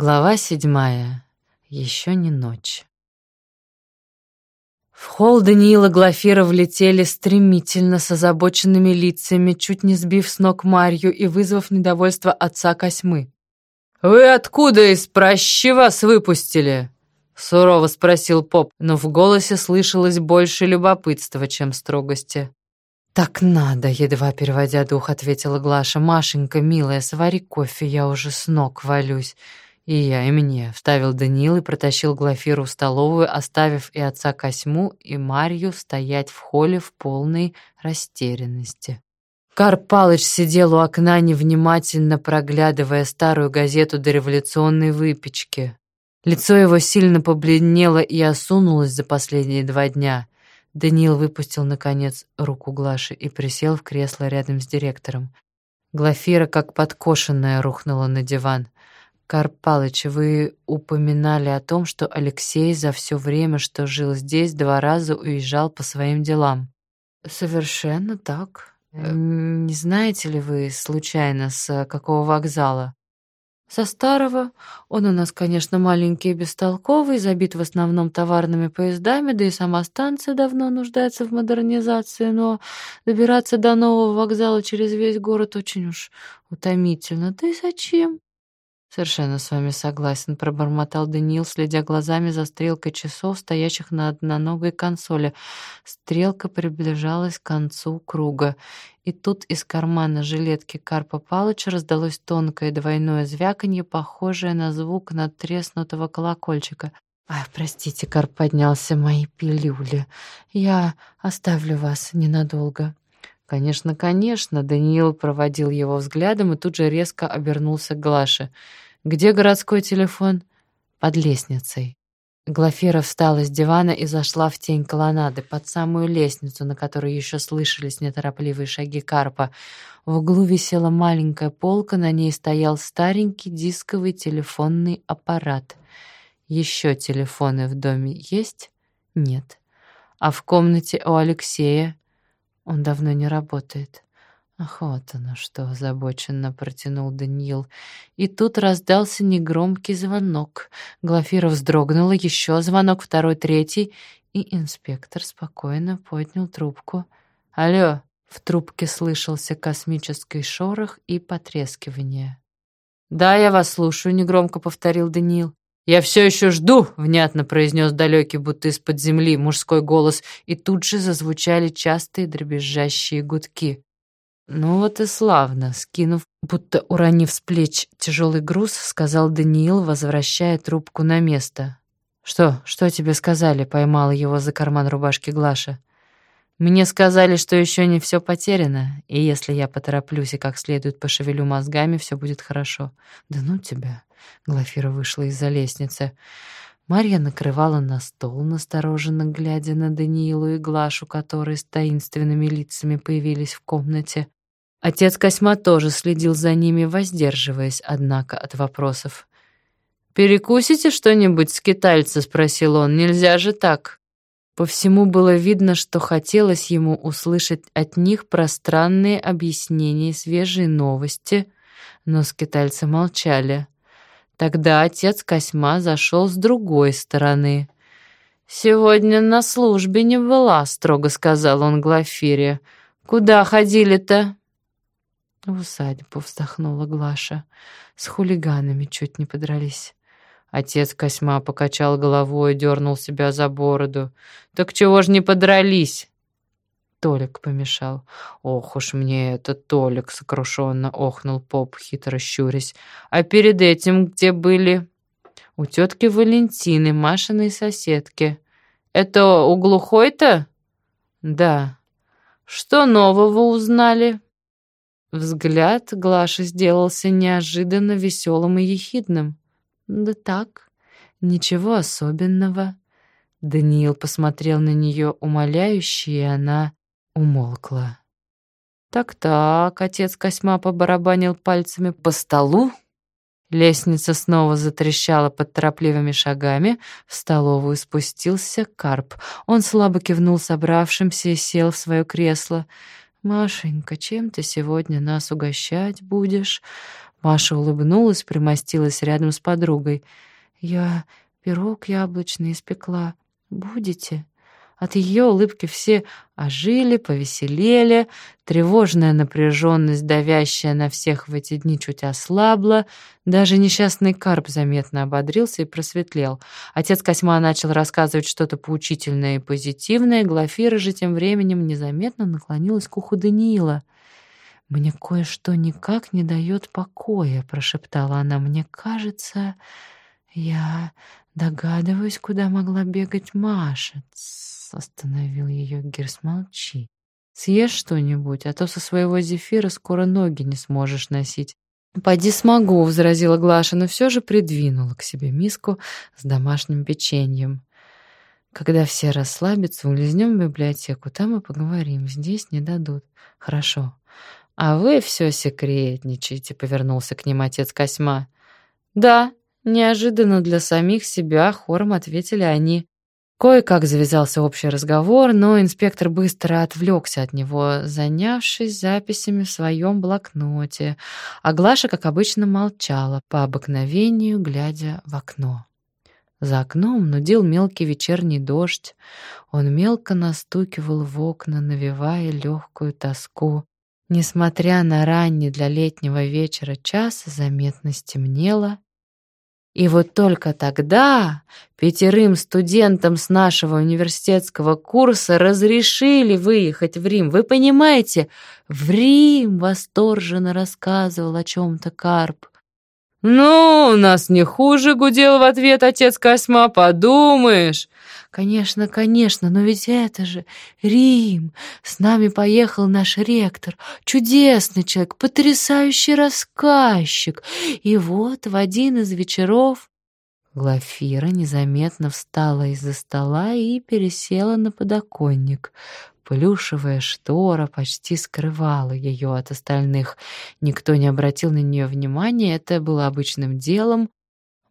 Глава седьмая. Еще не ночь. В холл Даниила Глафира влетели стремительно с озабоченными лицами, чуть не сбив с ног Марью и вызвав недовольство отца Косьмы. «Вы откуда из пращи вас выпустили?» Сурово спросил поп, но в голосе слышалось больше любопытства, чем строгости. «Так надо», — едва переводя дух, ответила Глаша. «Машенька, милая, свари кофе, я уже с ног валюсь». «И я, и мне», — вставил Даниил и протащил Глафиру в столовую, оставив и отца Косьму, и Марью стоять в холле в полной растерянности. Карп Палыч сидел у окна, невнимательно проглядывая старую газету дореволюционной выпечки. Лицо его сильно побледнело и осунулось за последние два дня. Даниил выпустил, наконец, руку Глаши и присел в кресло рядом с директором. Глафира, как подкошенная, рухнула на диван. «Карп Палыч, вы упоминали о том, что Алексей за все время, что жил здесь, два раза уезжал по своим делам». «Совершенно так. Не знаете ли вы, случайно, с какого вокзала?» «Со старого. Он у нас, конечно, маленький и бестолковый, забит в основном товарными поездами, да и сама станция давно нуждается в модернизации, но добираться до нового вокзала через весь город очень уж утомительно. Да и зачем?» «Совершенно с вами согласен», — пробормотал Даниил, следя глазами за стрелкой часов, стоящих на одноногой консоли. Стрелка приближалась к концу круга. И тут из кармана жилетки Карпа Палыча раздалось тонкое двойное звяканье, похожее на звук надтреснутого колокольчика. «Ай, простите, Карп поднялся, мои пилюли. Я оставлю вас ненадолго». «Конечно, конечно», — Даниил проводил его взглядом и тут же резко обернулся к Глаше. «Где городской телефон?» «Под лестницей». Глафира встала с дивана и зашла в тень колоннады, под самую лестницу, на которой еще слышались неторопливые шаги Карпа. В углу висела маленькая полка, на ней стоял старенький дисковый телефонный аппарат. Еще телефоны в доме есть? Нет. А в комнате у Алексея он давно не работает. Ах, вот оно что, озабоченно протянул Даниил. И тут раздался негромкий звонок. Глафира вздрогнула, еще звонок, второй, третий, и инспектор спокойно поднял трубку. «Алло!» — в трубке слышался космический шорох и потрескивание. «Да, я вас слушаю», — негромко повторил Даниил. «Я все еще жду», — внятно произнес далекий, будто из-под земли, мужской голос, и тут же зазвучали частые дребезжащие гудки. «Ну вот и славно», — скинув, будто уронив с плеч тяжелый груз, сказал Даниил, возвращая трубку на место. «Что? Что тебе сказали?» — поймала его за карман рубашки Глаша. «Мне сказали, что еще не все потеряно, и если я потороплюсь и как следует пошевелю мозгами, все будет хорошо». «Да ну тебя!» Глафира вышла из-за лестницы. Марья накрывала на стол, настороженно глядя на Даниилу и Глашу, которые с таинственными лицами появились в комнате. Отец Косьма тоже следил за ними, воздерживаясь, однако, от вопросов. «Перекусите что-нибудь, скитальцы?» — спросил он. «Нельзя же так». По всему было видно, что хотелось ему услышать от них пространные объяснения свежие новости, но скитальцы молчали. Тогда отец Косьма зашел с другой стороны. «Сегодня на службе не была», — строго сказал он Глафире. «Куда ходили-то?» В усадьбу вздохнула Глаша. С хулиганами чуть не подрались. Отец Косьма покачал головой и дернул себя за бороду. «Так чего ж не подрались?» Толик помешал. «Ох уж мне этот Толик!» — сокрушенно охнул поп, хитро щурясь. «А перед этим где были?» «У тетки Валентины, Машиной соседки. Это у глухой-то?» «Да». «Что нового узнали?» Взгляд Глаши сделался неожиданно веселым и ехидным. «Да так, ничего особенного». Даниил посмотрел на нее умоляюще, и она умолкла. «Так-так», — отец Косьма побарабанил пальцами по столу. Лестница снова затрещала под торопливыми шагами. В столовую спустился Карп. Он слабо кивнул собравшимся и сел в свое кресло. «Машенька, чем ты сегодня нас угощать будешь?» Маша улыбнулась, примостилась рядом с подругой. «Я пирог яблочный испекла. Будете?» От ее улыбки все ожили, повеселели, тревожная напряженность, давящая на всех в эти дни, чуть ослабла. Даже несчастный Карп заметно ободрился и просветлел. Отец Косьма начал рассказывать что-то поучительное и позитивное, Глафира же тем временем незаметно наклонилась к уху Даниила. «Мне кое-что никак не дает покоя», — прошептала она. «Мне кажется, я догадываюсь, куда могла бегать Маша» остановил ее Гирс, молчи. Съешь что-нибудь, а то со своего зефира скоро ноги не сможешь носить. «Поди смогу», — возразила Глаша, но все же придвинула к себе миску с домашним печеньем. «Когда все расслабятся, улизнем в библиотеку, там и поговорим. Здесь не дадут». «Хорошо». «А вы все секретничаете», — повернулся к ним отец Косьма. «Да», — неожиданно для самих себя хором ответили они. Кое-как завязался общий разговор, но инспектор быстро отвлекся от него, занявшись записями в своем блокноте, а Глаша, как обычно, молчала, по обыкновению глядя в окно. За окном нудил мелкий вечерний дождь. Он мелко настукивал в окна, навевая легкую тоску. Несмотря на ранний для летнего вечера час, заметно стемнело, и вот только тогда пятерым студентам с нашего университетского курса разрешили выехать в Рим. Вы понимаете? В Рим восторженно рассказывал о чем-то Карп. «Ну, у нас не хуже», — гудел в ответ отец Косьма, — «подумаешь». «Конечно, конечно, но ведь это же Рим. С нами поехал наш ректор, чудесный человек, потрясающий рассказчик. И вот в один из вечеров Глафира незаметно встала из-за стола и пересела на подоконник. Плюшевая штора почти скрывала ее от остальных. Никто не обратил на нее внимания, это было обычным делом.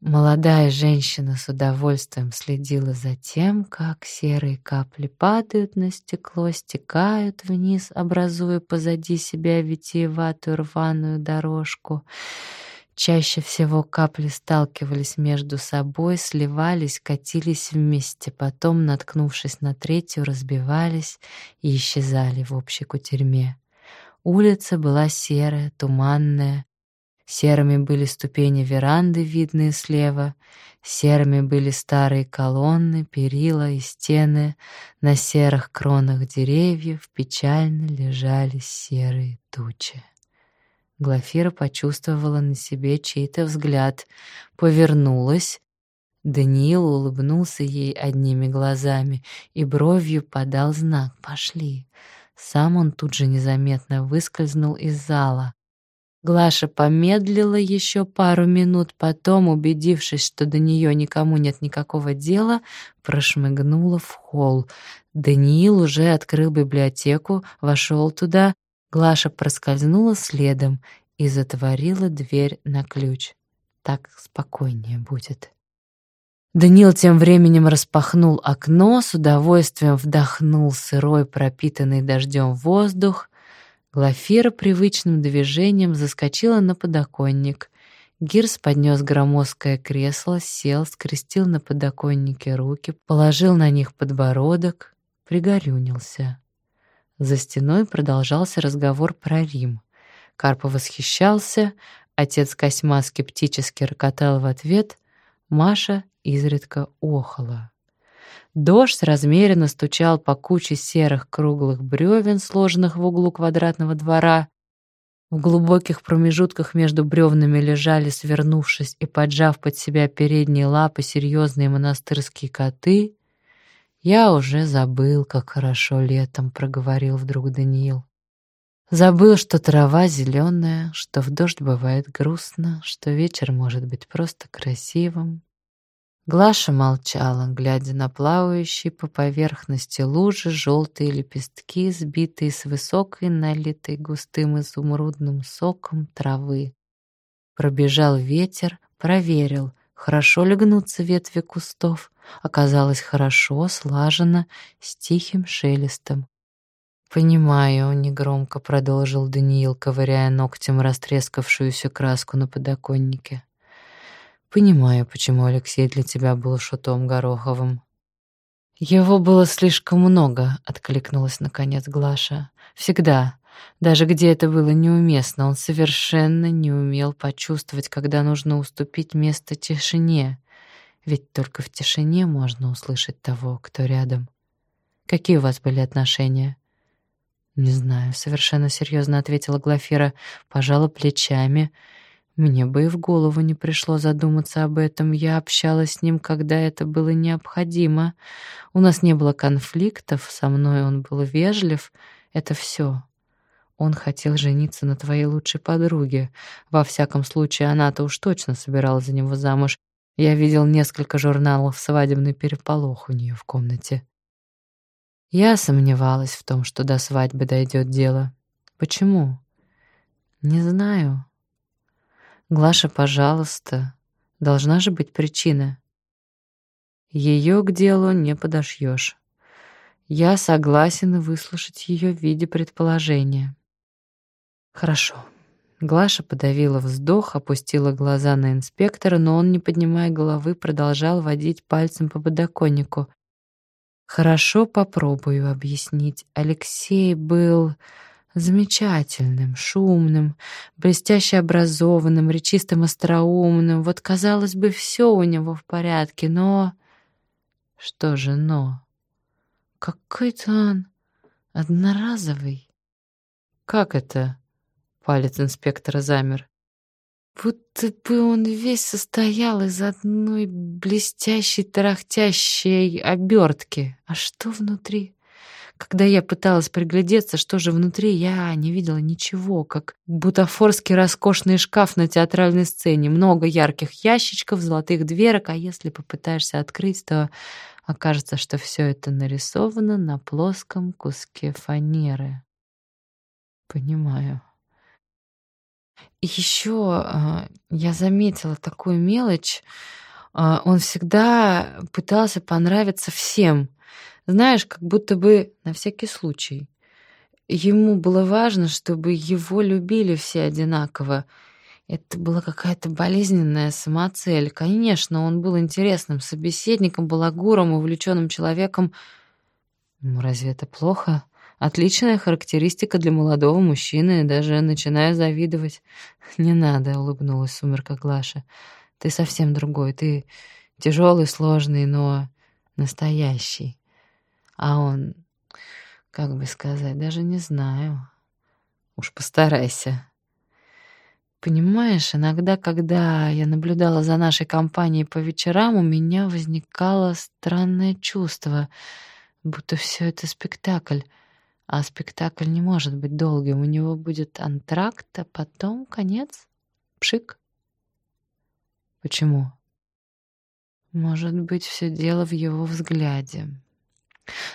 Молодая женщина с удовольствием следила за тем, как серые капли падают на стекло, стекают вниз, образуя позади себя витиеватую рваную дорожку. Чаще всего капли сталкивались между собой, сливались, катились вместе, потом, наткнувшись на третью, разбивались и исчезали в общей кутерьме. Улица была серая, туманная. Серыми были ступени веранды, видные слева. Серыми были старые колонны, перила и стены. На серых кронах деревьев печально лежали серые тучи. Глафира почувствовала на себе чей-то взгляд, повернулась. Даниил улыбнулся ей одними глазами и бровью подал знак «Пошли». Сам он тут же незаметно выскользнул из зала. Глаша помедлила еще пару минут, потом, убедившись, что до нее никому нет никакого дела, прошмыгнула в холл. Даниил уже открыл библиотеку, вошел туда, Глаша проскользнула следом и затворила дверь на ключ. Так спокойнее будет. Данил тем временем распахнул окно, с удовольствием вдохнул сырой, пропитанный дождем воздух. Глафира привычным движением заскочила на подоконник. Гирс поднес громоздкое кресло, сел, скрестил на подоконнике руки, положил на них подбородок, пригорюнился. За стеной продолжался разговор про Рим. Карпов восхищался, отец Косьма скептически рокотал в ответ, Маша изредка охала. Дождь размеренно стучал по куче серых круглых бревен, сложенных в углу квадратного двора. В глубоких промежутках между бревнами лежали, свернувшись и поджав под себя передние лапы, серьезные монастырские коты. «Я уже забыл, как хорошо летом», — проговорил вдруг Даниил. Забыл, что трава зеленая, что в дождь бывает грустно, что вечер может быть просто красивым. Глаша молчала, глядя на плавающие по поверхности лужи желтые лепестки, сбитые с высокой, налитой густым изумрудным соком травы. Пробежал ветер, проверил, хорошо ли гнутся ветви кустов — оказалось хорошо, слаженно, с тихим шелестом. «Понимаю», — негромко продолжил Даниил, ковыряя ногтем растрескавшуюся краску на подоконнике. «Понимаю, почему Алексей для тебя был шутом Гороховым». «Его было слишком много», — откликнулась наконец Глаша. «Всегда. Даже где это было неуместно, он совершенно не умел почувствовать, когда нужно уступить место тишине. Ведь только в тишине можно услышать того, кто рядом. Какие у вас были отношения?» «Не знаю», — совершенно серьезно ответила Глафира, пожала плечами. Мне бы и в голову не пришло задуматься об этом. Я общалась с ним, когда это было необходимо. У нас не было конфликтов, со мной он был вежлив. Это все. Он хотел жениться на твоей лучшей подруге. Во всяком случае, она-то уж точно собиралась за него замуж. Я видел несколько журналов «Свадебный переполох» у нее в комнате. Я сомневалась в том, что до свадьбы дойдет дело. Почему? Не знаю. Глаша, пожалуйста, должна же быть причина. Ее к делу не подошьешь. Я согласен выслушать ее в виде предположения. Хорошо. Глаша подавила вздох, опустила глаза на инспектора, но он, не поднимая головы, продолжал водить пальцем по подоконнику. Хорошо, попробую объяснить. Алексей был замечательным, шумным, блестяще образованным, речистым, остроумным. Вот, казалось бы, все у него в порядке, но... Что же но? Какой-то он одноразовый. Как это? Палец инспектора замер. Будто бы он весь состоял из одной блестящей, тарахтящей обертки. А что внутри? Когда я пыталась приглядеться, что же внутри, я не видела ничего, как бутафорский роскошный шкаф на театральной сцене, много ярких ящичков, золотых дверок, а если попытаешься открыть, то окажется, что все это нарисовано на плоском куске фанеры. Понимаю. Еще а, я заметила такую мелочь. А, он всегда пытался понравиться всем. Знаешь, как будто бы на всякий случай. Ему было важно, чтобы его любили все одинаково. Это была какая-то болезненная самоцель. Конечно, он был интересным собеседником, балагуром, увлеченным человеком. Ну, разве это плохо? Отличная характеристика для молодого мужчины, даже начинаю завидовать. Не надо, улыбнулась сумерка Глаша. Ты совсем другой. Ты тяжелый, сложный, но настоящий. А он, как бы сказать, даже не знаю. Уж постарайся. Понимаешь, иногда, когда я наблюдала за нашей компанией по вечерам, у меня возникало странное чувство, будто все это спектакль. А спектакль не может быть долгим. У него будет антракт, а потом конец. Пшик. Почему? Может быть, все дело в его взгляде.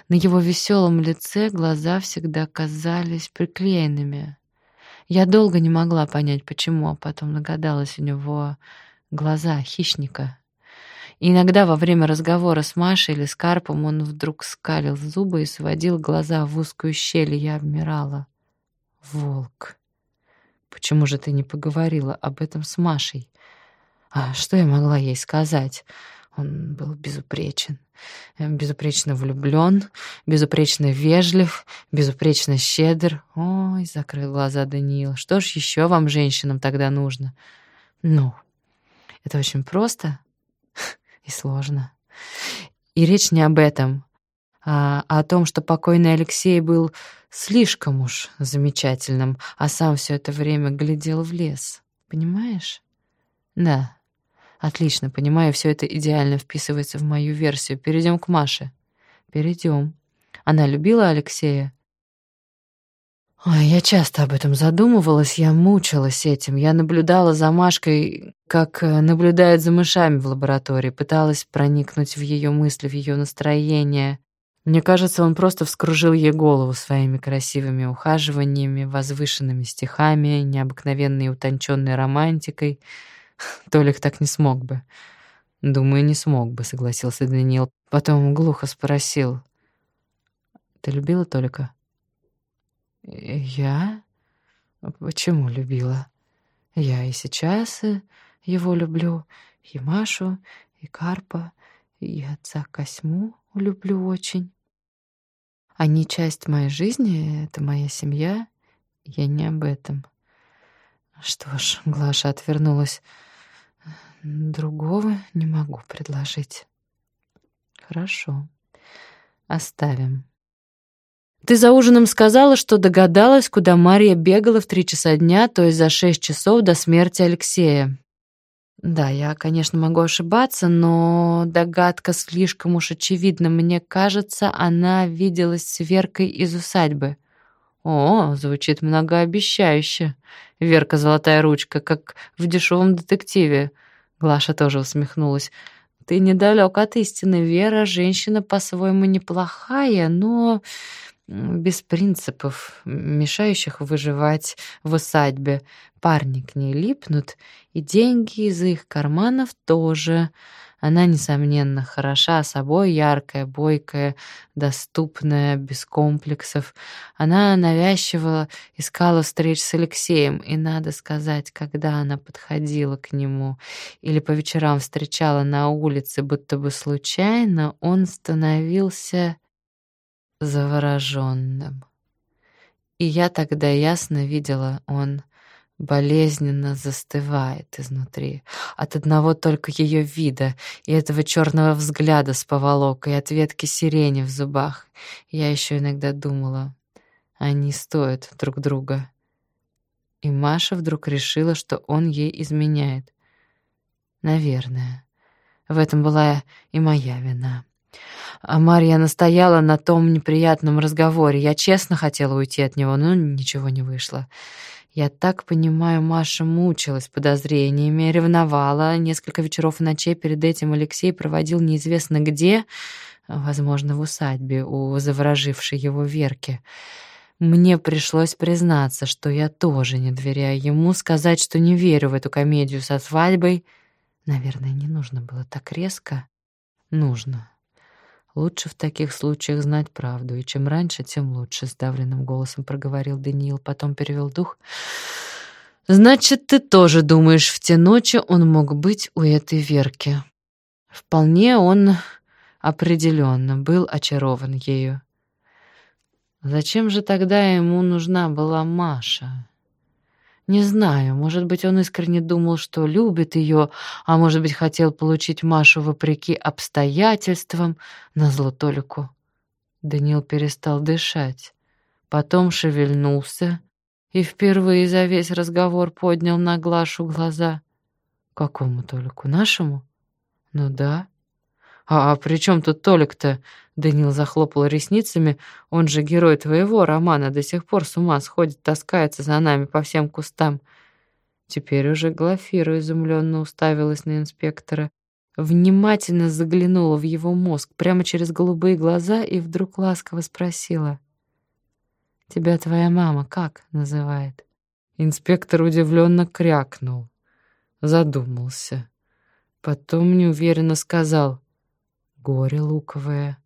На его веселом лице глаза всегда казались приклеенными. Я долго не могла понять, почему, а потом догадалась, у него глаза хищника. И иногда во время разговора с Машей или с Карпом он вдруг скалил зубы и сводил глаза в узкую щель, и я обмирала. Волк. Почему же ты не поговорила об этом с Машей? А что я могла ей сказать? Он был безупречен, э, безупречно влюблен, безупречно вежлив, безупречно щедр. Ой, закрыл глаза Даниил. Что ж еще вам, женщинам, тогда нужно? Ну, это очень просто и сложно. И речь не об этом, а о том, что покойный Алексей был слишком уж замечательным, а сам все это время глядел в лес. Понимаешь? Да, Отлично, понимаю, все это идеально вписывается в мою версию. Перейдем к Маше. Перейдем. Она любила Алексея? Ой, я часто об этом задумывалась, я мучилась этим. Я наблюдала за Машкой, как э, наблюдает за мышами в лаборатории, пыталась проникнуть в ее мысли, в ее настроение. Мне кажется, он просто вскружил ей голову своими красивыми ухаживаниями, возвышенными стихами, необыкновенной утонченной романтикой — Толик так не смог бы. Думаю, не смог бы, согласился Даниил. Потом глухо спросил. Ты любила Толика? Я? Почему любила? Я и сейчас его люблю, и Машу, и Карпа, и отца Косьму люблю очень. Они часть моей жизни, это моя семья. Я не об этом. Что ж, Глаша отвернулась. Другого не могу предложить. Хорошо. Оставим. Ты за ужином сказала, что догадалась, куда Мария бегала в три часа дня, то есть за шесть часов до смерти Алексея. Да, я, конечно, могу ошибаться, но догадка слишком уж очевидна. Мне кажется, она виделась с Веркой из усадьбы. О, звучит многообещающе. Верка золотая ручка, как в дешевом детективе. Глаша тоже усмехнулась. Ты недалек от истины, Вера. Женщина по-своему неплохая, но без принципов, мешающих выживать в усадьбе. Парни к ней липнут, и деньги из их карманов тоже. Она, несомненно, хороша собой, яркая, бойкая, доступная, без комплексов. Она навязчиво искала встреч с Алексеем, и, надо сказать, когда она подходила к нему или по вечерам встречала на улице, будто бы случайно, он становился завороженным. И я тогда ясно видела, он болезненно застывает изнутри от одного только ее вида и этого черного взгляда с поволокой, от ветки сирени в зубах. Я еще иногда думала, они стоят друг друга. И Маша вдруг решила, что он ей изменяет. Наверное. В этом была и моя вина. А Марья настояла на том неприятном разговоре. Я честно хотела уйти от него, но ничего не вышло. Я так понимаю, Маша мучилась подозрениями, ревновала. Несколько вечеров и ночей перед этим Алексей проводил неизвестно где, возможно, в усадьбе у заворожившей его Верки. Мне пришлось признаться, что я тоже не доверяю ему, сказать, что не верю в эту комедию со свадьбой. Наверное, не нужно было так резко. Нужно. Лучше в таких случаях знать правду, и чем раньше, тем лучше, сдавленным голосом проговорил Даниил, потом перевел дух. Значит, ты тоже думаешь, в те ночи он мог быть у этой Верки? Вполне он определенно был очарован ею. Зачем же тогда ему нужна была Маша? Не знаю, может быть, он искренне думал, что любит ее, а может быть, хотел получить Машу вопреки обстоятельствам, назло Толику. Даниил перестал дышать, потом шевельнулся и впервые за весь разговор поднял на Глашу глаза. «Какому Толику? Нашему?» «Ну да». «А, при чем тут Толик-то?» Данил захлопал ресницами. «Он же герой твоего романа, до сих пор с ума сходит, таскается за нами по всем кустам». Теперь уже Глафира изумленно уставилась на инспектора, внимательно заглянула в его мозг прямо через голубые глаза и вдруг ласково спросила. «Тебя твоя мама как называет?» Инспектор удивленно крякнул, задумался. Потом неуверенно сказал горе луковое.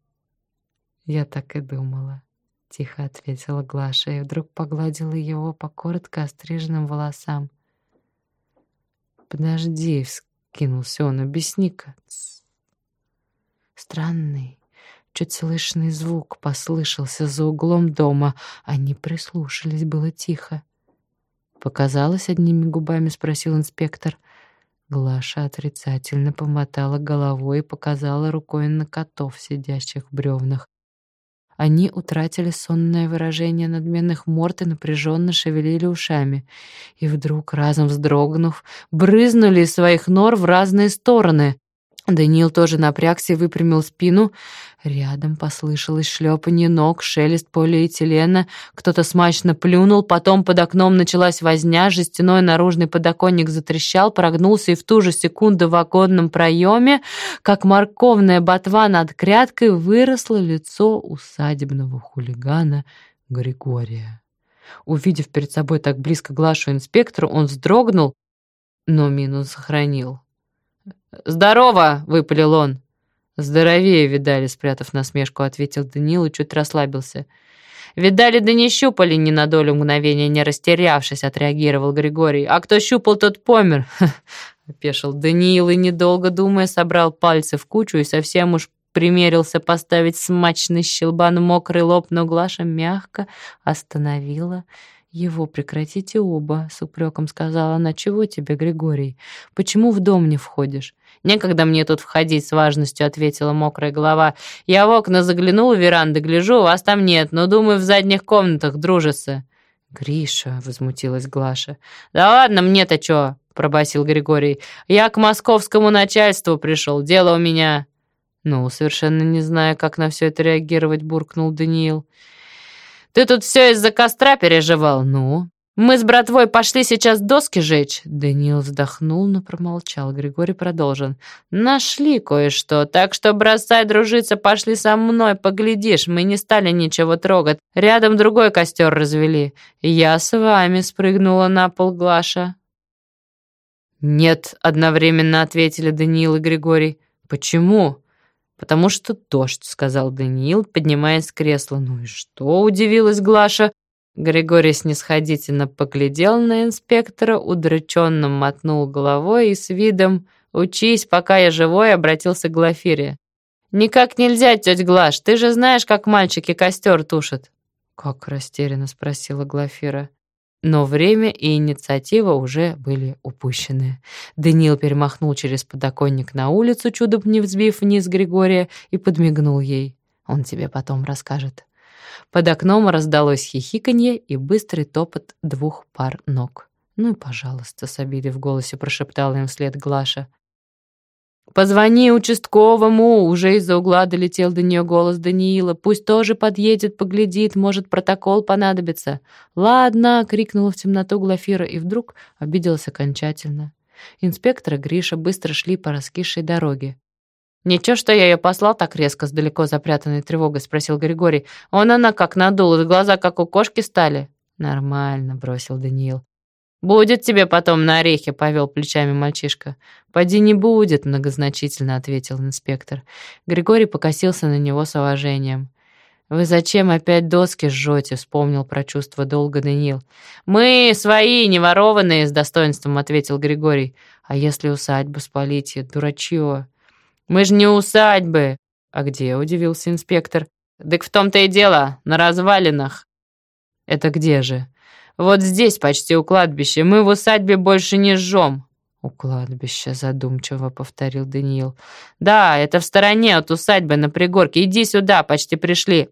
Я так и думала, тихо ответила Глаша и вдруг погладила его по коротко остриженным волосам. Подожди, вскинулся он, объясни-ка. Странный, чуть слышный звук послышался за углом дома. Они прислушались, было тихо. Показалось одними губами, спросил инспектор. Глаша отрицательно помотала головой и показала рукой на котов, сидящих в бревнах. Они утратили сонное выражение надменных морд и напряженно шевелили ушами. И вдруг, разом вздрогнув, брызнули из своих нор в разные стороны. Даниил тоже напрягся и выпрямил спину. Рядом послышалось шлепанье ног, шелест полиэтилена. Кто-то смачно плюнул, потом под окном началась возня, жестяной наружный подоконник затрещал, прогнулся и в ту же секунду в оконном проеме, как морковная ботва над кряткой, выросло лицо усадебного хулигана Григория. Увидев перед собой так близко Глашу инспектору, он вздрогнул, но мину сохранил. «Здорово!» — выпалил он. «Здоровее, видали», — спрятав насмешку, ответил Даниил и чуть расслабился. Видали, да не щупали ни на долю мгновения, не растерявшись, отреагировал Григорий. А кто щупал, тот помер. Опешил Даниил и, недолго думая, собрал пальцы в кучу и совсем уж примерился поставить смачный щелбан мокрый лоб, но Глаша мягко остановила его. «Прекратите оба», — с упреком сказала она. «Чего тебе, Григорий? Почему в дом не входишь?» «Некогда мне тут входить с важностью», — ответила мокрая голова. «Я в окна заглянула веранды, гляжу, вас там нет, но, думаю, в задних комнатах дружится». «Гриша», — возмутилась Глаша. «Да ладно, мне-то чё?» — пробасил Григорий. «Я к московскому начальству пришел, дело у меня...» «Ну, совершенно не зная, как на все это реагировать», — буркнул Даниил. «Ты тут все из-за костра переживал, ну?» «Мы с братвой пошли сейчас доски жечь». Даниил вздохнул, но промолчал. Григорий продолжил. «Нашли кое-что, так что бросай дружиться, пошли со мной, поглядишь. Мы не стали ничего трогать. Рядом другой костер развели. Я с вами», — спрыгнула на пол Глаша. «Нет», — одновременно ответили Даниил и Григорий. «Почему?» «Потому что дождь», — сказал Даниил, поднимаясь с кресла. «Ну и что?» — удивилась Глаша. Григорий снисходительно поглядел на инспектора, удрученно мотнул головой и с видом «Учись, пока я живой», обратился к Глафире. «Никак нельзя, тетя Глаш, ты же знаешь, как мальчики костер тушат». «Как растерянно?» — спросила Глафира. Но время и инициатива уже были упущены. Даниил перемахнул через подоконник на улицу, чудом не взбив вниз Григория, и подмигнул ей. «Он тебе потом расскажет». Под окном раздалось хихиканье и быстрый топот двух пар ног. «Ну и пожалуйста», — с обидой в голосе прошептала им вслед Глаша. «Позвони участковому!» Уже из-за угла долетел до нее голос Даниила. «Пусть тоже подъедет, поглядит, может, протокол понадобится». «Ладно!» — крикнула в темноту Глафира и вдруг обиделась окончательно. Инспектор и Гриша быстро шли по раскисшей дороге. «Ничего, что я ее послал так резко с далеко запрятанной тревогой?» — спросил Григорий. «Он она как надулась, глаза как у кошки стали». «Нормально», — бросил Даниил. «Будет тебе потом на орехи», — повел плечами мальчишка. «Поди не будет», — многозначительно ответил инспектор. Григорий покосился на него с уважением. «Вы зачем опять доски жжете?» — вспомнил про чувство долга Даниил. «Мы свои, не ворованные», — с достоинством ответил Григорий. «А если усадьбу спалите, дурачье?» «Мы же не усадьбы!» «А где?» — удивился инспектор. «Так в том-то и дело, на развалинах». «Это где же?» «Вот здесь, почти у кладбища. Мы в усадьбе больше не жжем». «У кладбища», — задумчиво повторил Даниил. «Да, это в стороне от усадьбы на пригорке. Иди сюда, почти пришли».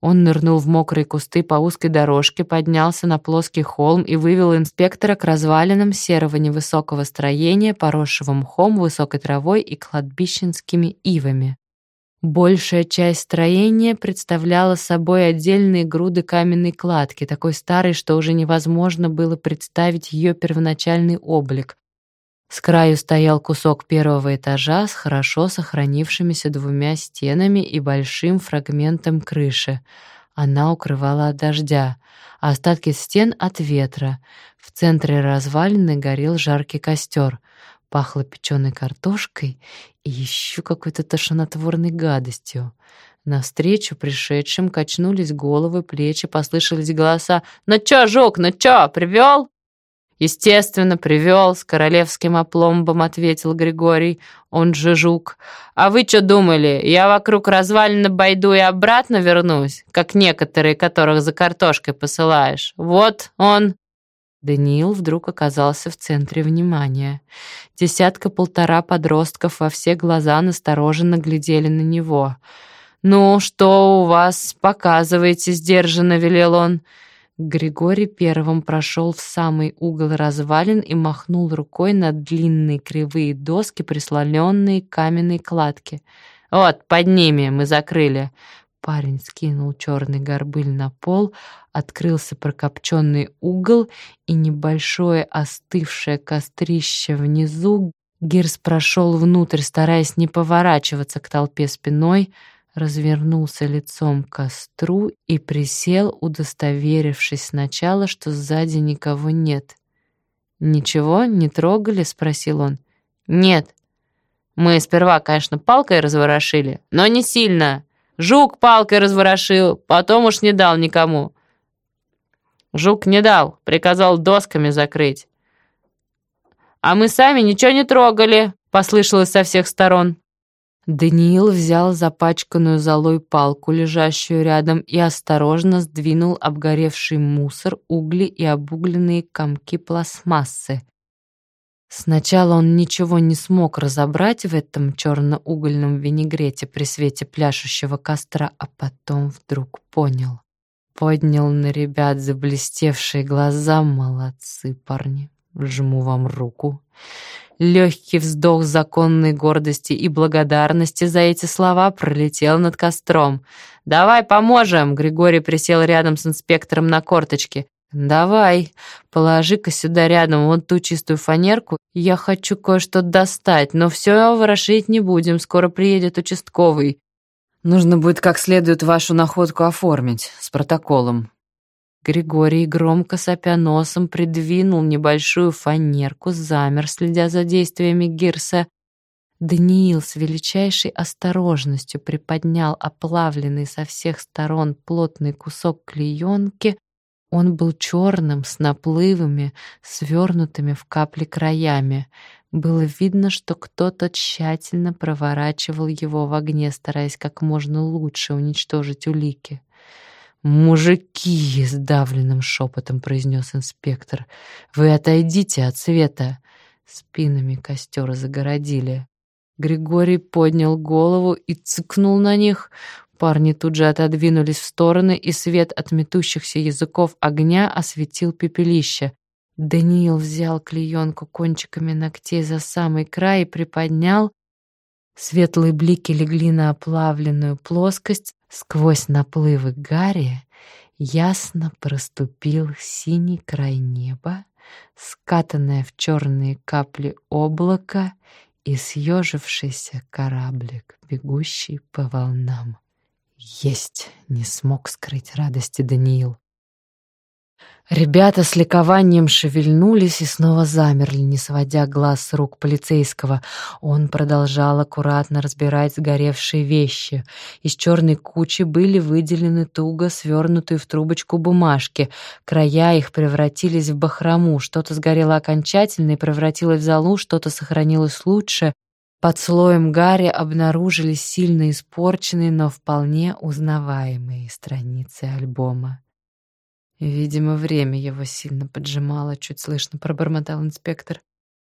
Он нырнул в мокрые кусты по узкой дорожке, поднялся на плоский холм и вывел инспектора к развалинам серого невысокого строения, поросшего мхом, высокой травой и кладбищенскими ивами. Большая часть строения представляла собой отдельные груды каменной кладки, такой старой, что уже невозможно было представить ее первоначальный облик. С краю стоял кусок первого этажа с хорошо сохранившимися двумя стенами и большим фрагментом крыши. Она укрывала от дождя, а остатки стен — от ветра. В центре развалины горел жаркий костер. Пахло печеной картошкой и еще какой-то тошнотворной гадостью. Навстречу пришедшим качнулись головы, плечи, послышались голоса. «Ну чё, жук, ну чё, привёл?» «Естественно, привел», — с королевским опломбом ответил Григорий, он же жук. «А вы что думали, я вокруг развалины бойду и обратно вернусь, как некоторые, которых за картошкой посылаешь? Вот он!» Даниил вдруг оказался в центре внимания. Десятка-полтора подростков во все глаза настороженно глядели на него. «Ну, что у вас? Показывайте», — сдержанно велел он. Григорий первым прошел в самый угол развалин и махнул рукой на длинные кривые доски, прислоненные к каменной кладке. «Вот, под ними мы закрыли». Парень скинул черный горбыль на пол, открылся прокопченный угол и небольшое остывшее кострище внизу. Гирс прошел внутрь, стараясь не поворачиваться к толпе спиной, — развернулся лицом к костру и присел, удостоверившись сначала, что сзади никого нет. «Ничего, не трогали?» — спросил он. «Нет. Мы сперва, конечно, палкой разворошили, но не сильно. Жук палкой разворошил, потом уж не дал никому. Жук не дал, приказал досками закрыть. «А мы сами ничего не трогали», — послышалось со всех сторон. Даниил взял запачканную золой палку, лежащую рядом, и осторожно сдвинул обгоревший мусор, угли и обугленные комки пластмассы. Сначала он ничего не смог разобрать в этом черно-угольном винегрете при свете пляшущего костра, а потом вдруг понял. Поднял на ребят заблестевшие глаза. Молодцы, парни. Жму вам руку. Легкий вздох законной гордости и благодарности за эти слова пролетел над костром. «Давай поможем!» — Григорий присел рядом с инспектором на корточке. «Давай, положи-ка сюда рядом вон ту чистую фанерку. Я хочу кое-что достать, но все ворошить не будем, скоро приедет участковый. Нужно будет как следует вашу находку оформить с протоколом». Григорий, громко сопя носом, придвинул небольшую фанерку, замер, следя за действиями Гирса. Даниил с величайшей осторожностью приподнял оплавленный со всех сторон плотный кусок клеенки, он был черным, с наплывами, свернутыми в капли краями. Было видно, что кто-то тщательно проворачивал его в огне, стараясь как можно лучше уничтожить улики. «Мужики!» — сдавленным шепотом произнес инспектор. «Вы отойдите от света!» Спинами костер загородили. Григорий поднял голову и цыкнул на них. Парни тут же отодвинулись в стороны, и свет от метущихся языков огня осветил пепелище. Даниил взял клеенку кончиками ногтей за самый край и приподнял. Светлые блики легли на оплавленную плоскость. Сквозь наплывы гари ясно проступил синий край неба, скатанное в черные капли облака и съежившийся кораблик, бегущий по волнам. Есть не смог скрыть радости Даниил. Ребята с ликованием шевельнулись и снова замерли, не сводя глаз с рук полицейского. Он продолжал аккуратно разбирать сгоревшие вещи. Из черной кучи были выделены туго свернутые в трубочку бумажки. Края их превратились в бахрому. Что-то сгорело окончательно и превратилось в золу, что-то сохранилось лучше. Под слоем гари обнаружились сильно испорченные, но вполне узнаваемые страницы альбома. Видимо, время его сильно поджимало, чуть слышно пробормотал инспектор.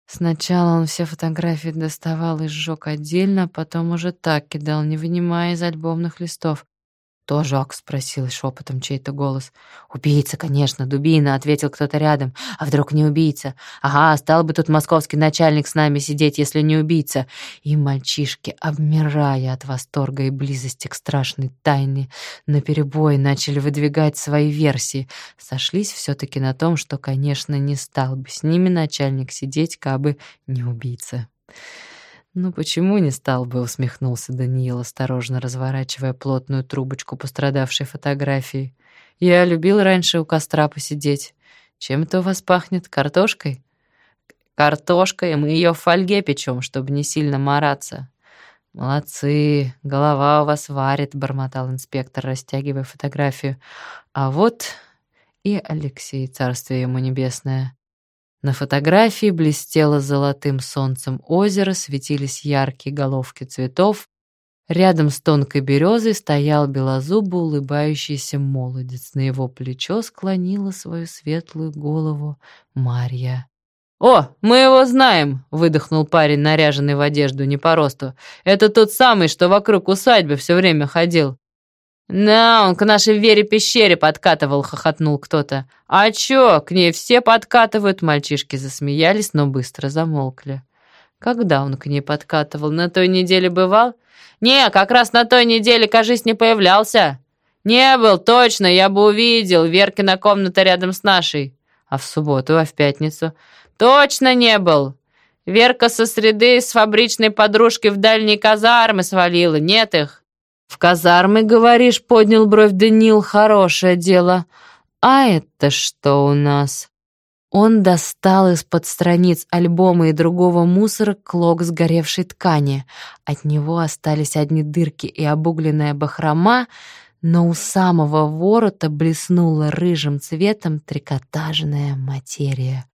Сначала он все фотографии доставал и сжег отдельно, а потом уже так кидал, не вынимая из альбомных листов. «Кто жёг?» — спросил шепотом чей-то голос. «Убийца, конечно, дубина», — ответил кто-то рядом. «А вдруг не убийца? Ага, стал бы тут московский начальник с нами сидеть, если не убийца». И мальчишки, обмирая от восторга и близости к страшной тайне, наперебой начали выдвигать свои версии. Сошлись все-таки на том, что, конечно, не стал бы с ними начальник сидеть, кабы не убийца. «Ну почему не стал бы?» — усмехнулся Даниил, осторожно разворачивая плотную трубочку пострадавшей фотографии. «Я любил раньше у костра посидеть. Чем это у вас пахнет? Картошкой?» «Картошкой, мы ее в фольге печем, чтобы не сильно мараться». «Молодцы, голова у вас варит», — бормотал инспектор, растягивая фотографию. «А вот и Алексей, царствие ему небесное». На фотографии блестело золотым солнцем озеро, светились яркие головки цветов. Рядом с тонкой березой стоял белозубо улыбающийся молодец. На его плечо склонила свою светлую голову Марья. «О, мы его знаем!» — выдохнул парень, наряженный в одежду не по росту. «Это тот самый, что вокруг усадьбы все время ходил. «Да, он к нашей Вере-пещере подкатывал», — хохотнул кто-то. «А чё, к ней все подкатывают?» Мальчишки засмеялись, но быстро замолкли. «Когда он к ней подкатывал? На той неделе бывал?» «Не, как раз на той неделе, кажись, не появлялся». «Не был, точно, я бы увидел. Веркина комната рядом с нашей». «А в субботу, а в пятницу?» «Точно не был. Верка со среды с фабричной подружки в дальние казармы свалила. Нет их». «В казармы, говоришь?» — поднял бровь Данил. «Хорошее дело. А это что у нас?» Он достал из-под страниц альбома и другого мусора клок сгоревшей ткани. От него остались одни дырки и обугленная бахрома, но у самого ворота блеснула рыжим цветом трикотажная материя.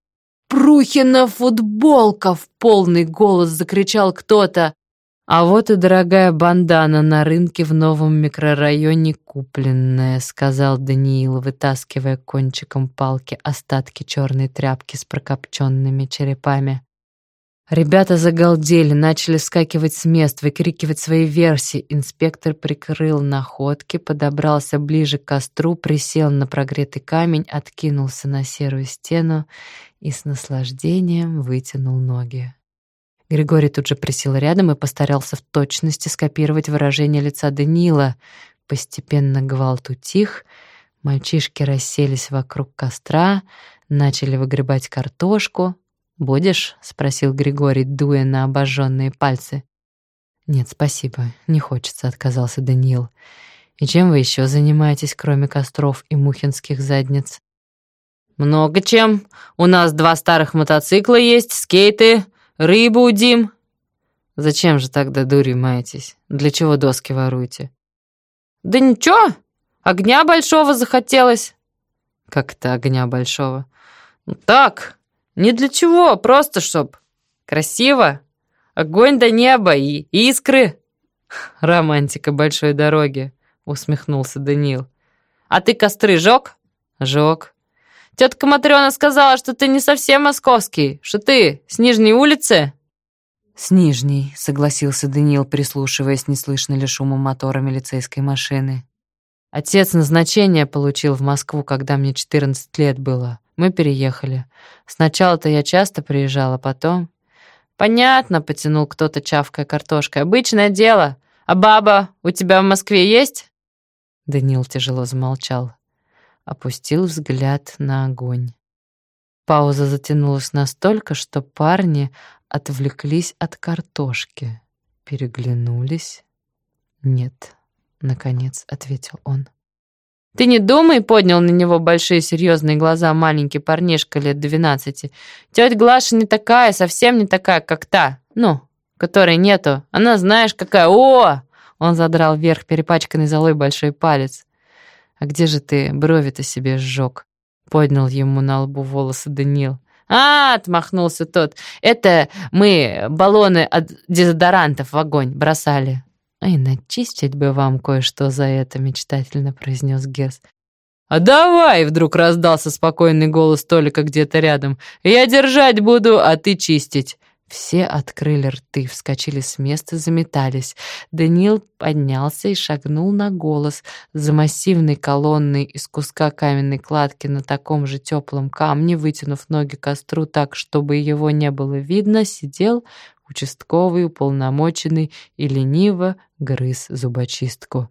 «Прухина футболка!» — в полный голос закричал кто-то. «А вот и дорогая бандана на рынке в новом микрорайоне купленная», — сказал Даниил, вытаскивая кончиком палки остатки черной тряпки с прокопченными черепами. Ребята загалдели, начали скакивать с мест, выкрикивать свои версии. Инспектор прикрыл находки, подобрался ближе к костру, присел на прогретый камень, откинулся на серую стену и с наслаждением вытянул ноги. Григорий тут же присел рядом и постарался в точности скопировать выражение лица Даниила. Постепенно гвалт утих, мальчишки расселись вокруг костра, начали выгребать картошку, «Будешь?» — спросил Григорий, дуя на обожженные пальцы. «Нет, спасибо, не хочется», — отказался Даниил. «И чем вы еще занимаетесь, кроме костров и мухинских задниц?» «Много чем. У нас два старых мотоцикла есть, скейты, рыбу удим». «Зачем же тогда дурью маетесь? Для чего доски воруете?» «Да ничего, огня большого захотелось». «Как это огня большого?» «Так, не для чего, просто чтоб красиво. Огонь до неба и искры. Романтика большой дороги, усмехнулся Даниил. А ты костры жёг? Жёг. Тетка Матрёна сказала, что ты не совсем московский, что ты с Нижней улицы. «С Нижней», — согласился Даниил, прислушиваясь, не слышно ли шума мотора милицейской машины. «Отец назначение получил в Москву, когда мне 14 лет было. Мы переехали. Сначала-то я часто приезжала, потом... Понятно, потянул кто-то чавкая картошкой. Обычное дело. А баба у тебя в Москве есть? Данил тяжело замолчал. Опустил взгляд на огонь. Пауза затянулась настолько, что парни отвлеклись от картошки. Переглянулись. «Нет», — наконец ответил он. «Ты не думай», — поднял на него большие серьезные глаза маленький парнишка лет двенадцати. «Тетя Глаша не такая, совсем не такая, как та. Ну, которой нету. Она знаешь, какая... О!» Он задрал вверх перепачканный золой большой палец. «А где же ты брови-то себе сжег?» Поднял ему на лбу волосы Данил. «А!» — отмахнулся тот. «Это мы баллоны от дезодорантов в огонь бросали». «Ай, начистить бы вам кое-что за это», — мечтательно произнес Гес. «А давай!» — вдруг раздался спокойный голос Толика где-то рядом. «Я держать буду, а ты чистить!» Все открыли рты, вскочили с места, заметались. Даниил поднялся и шагнул на голос. За массивной колонной из куска каменной кладки на таком же теплом камне, вытянув ноги к костру так, чтобы его не было видно, сидел участковый, уполномоченный и лениво грыз зубочистку.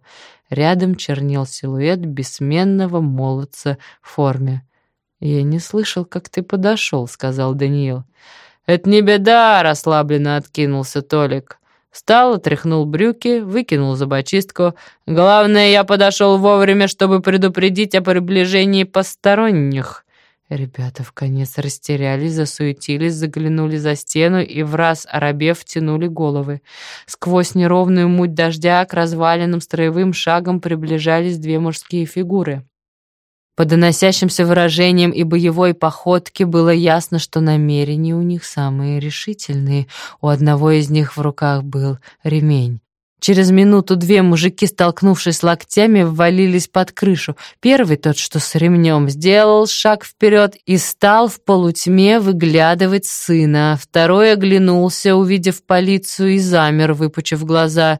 Рядом чернел силуэт бессменного молодца в форме. «Я не слышал, как ты подошел», — сказал Даниил. «Это не беда», — расслабленно откинулся Толик. Встал, отряхнул брюки, выкинул зубочистку. «Главное, я подошел вовремя, чтобы предупредить о приближении посторонних». Ребята в конец растерялись, засуетились, заглянули за стену и в раз оробев тянули головы. Сквозь неровную муть дождя к развалинам строевым шагом приближались две мужские фигуры. По доносящимся выражениям и боевой походке было ясно, что намерения у них самые решительные. У одного из них в руках был ремень. Через минуту-две мужики, столкнувшись локтями, ввалились под крышу. Первый, тот, что с ремнем, сделал шаг вперед и стал в полутьме выглядывать сына. Второй оглянулся, увидев полицию, и замер, выпучив глаза.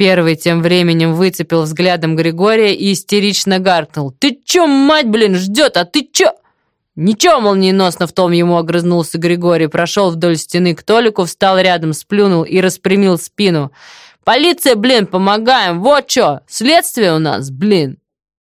Первый тем временем выцепил взглядом Григория и истерично гаркнул. «Ты чё, мать, блин, ждет, а ты чё?» «Ничего, молниеносно в том ему огрызнулся Григорий, прошел вдоль стены к Толику, встал рядом, сплюнул и распрямил спину. «Полиция, блин, помогаем, вот чё, следствие у нас, блин!»